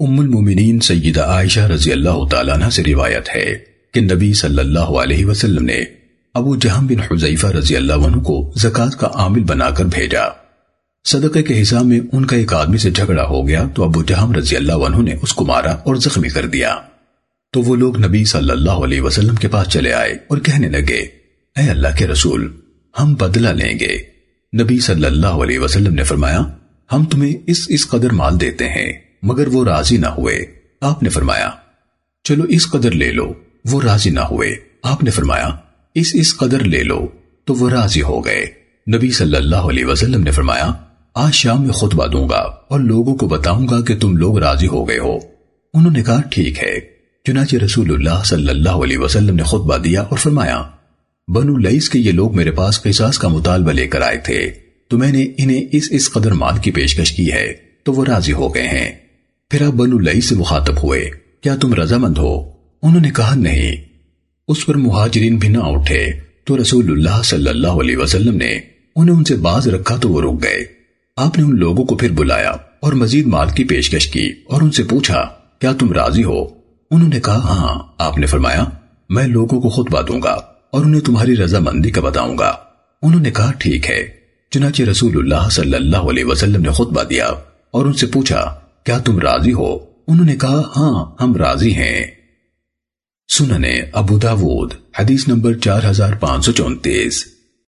ام المومنین سیدہ عائشہ رضی اللہ تعالیٰ عنہ سے روایت ہے کہ نبی صلی اللہ علیہ وسلم نے ابو جہم بن حزیفہ رضی اللہ عنہ کو زکاة کا عامل بنا کر بھیجا۔ صدقے کے حساب میں ان کا ایک آدمی سے جھگڑا ہو گیا تو ابو جہم رضی اللہ عنہ نے اس کو مارا اور زخمی کر دیا۔ تو وہ لوگ نبی صلی اللہ علیہ وسلم کے پاس چلے آئے اور کہنے لگے، اے اللہ کے رسول، ہم بدلہ لیں گے۔ نبی صلی اللہ علیہ وسلم نے فرمایا، ہم تمہیں اس اس قدر مال دیتے ہیں۔ مگر وہ راضی نہ ہوئے۔ آپ نے فرمایا، چلو اس قدر لے لو۔ وہ راضی نہ ہوئے۔ آپ نے فرمایا، اس اس قدر لے لو۔ تو وہ راضی ہو گئے۔ نبی صلی اللہ علیہ وسلم نے فرمایا، آج شام میں خطبہ دوں گا اور لوگوں کو بتاؤں گا کہ تم لوگ راضی ہو گئے ہو۔ انہوں نے کہا، ٹھیک ہے۔ چنانچہ رسول اللہ صلی اللہ علیہ وسلم نے خطبہ دیا اور فرمایا، بنو لئیس کے یہ لوگ میرے پاس قصاص کا مطالبہ لے کر آئے تھے۔ تو میں نے انہیں اس اس قدر مال کی پیشکش کی ہے۔ تو وہ راضی ہو گئے ہیں۔ پھر آپ بنو لئی سے مخاطب ہوئے، کیا تم رضامند ہو؟ انہوں نے کہا، نہیں۔ اس پر مہاجرین بھی نہ اٹھے۔ تو رسول اللہ صلی اللہ علیہ وسلم نے انہیں ان سے باز رکھا تو وہ رک گئے۔ آپ نے ان لوگوں کو پھر بلایا اور مزید مال کی پیشکش کی اور ان سے پوچھا، کیا تم راضی ہو؟ انہوں نے کہا ہاں آپ نے فرمایا، میں لوگوں کو خطبہ دوں گا اور انہیں تمہاری رضامندی کا بتاؤں گا۔ انہوں نے کہا، ٹھیک ہے۔ چنانچہ رسول اللہ صلی اللہ علیہ وسلم نے خطبہ دیا اور ان سے پوچھا کیا تم راضی ہو؟ انہوں نے کہا ہاں ہم راضی ہیں۔ سننے ابو داود، حدیث نمبر چار ہزار پانچ سو چونتیس۔